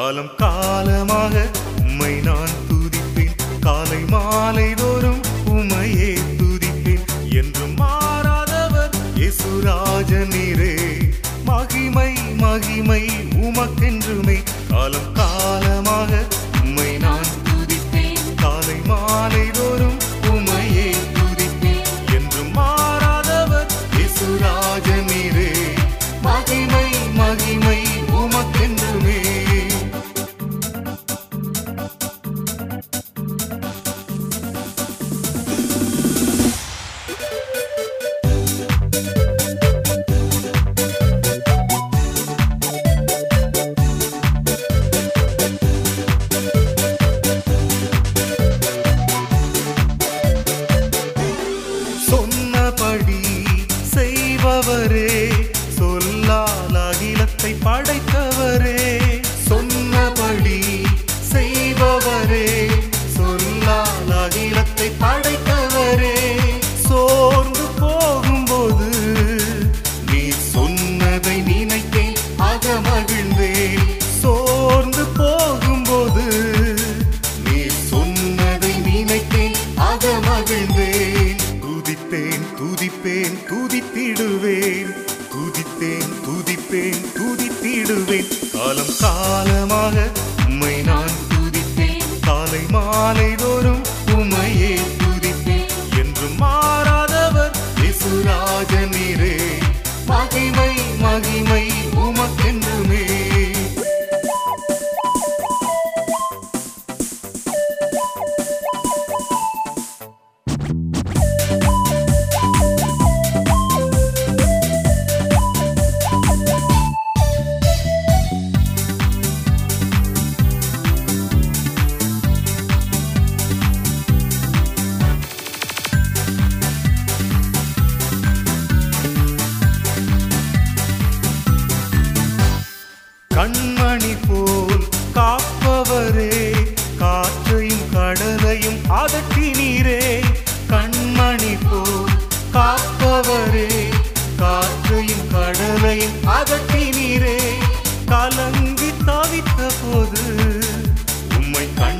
காலம் காலமாக உம்மை நான் துதிப்பேன். காலை மாலை தோறும் உமையே துதிப்பேன். என்று மாறாதவர் இயேசுராஜன் மகிமை மகிமை உமக்கென்றுமே. காலம் காலமாக செய்பவரே சொல்லால் அகிலத்தை படைத்த துதிப்பேன் துதித்திடுவேன். துதித்தேன் துதிப்பேன் துதித்திடுவேன். காலம் காலமா அதட்டி நீரே கண்மணி போல் காப்பவரே காற்றையும் கடலையும் அதட்டினீரே கலங்கி தவித்த போது உம்மை கண்